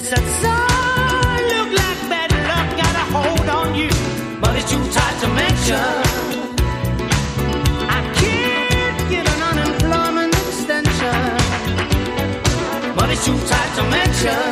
do. They said, look like bad luck got a hold on you, but it's too tight to mention. I can't get an unemployment extension, but it's too tight to mention.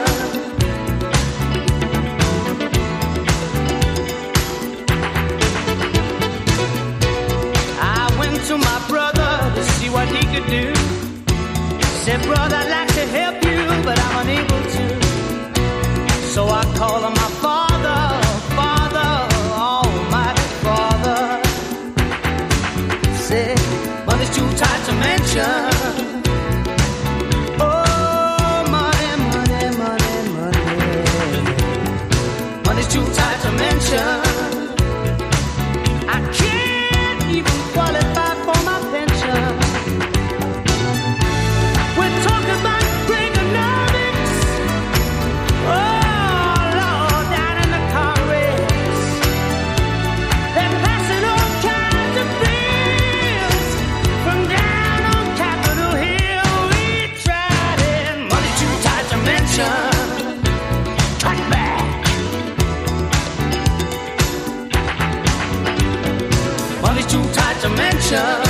attention. ocean.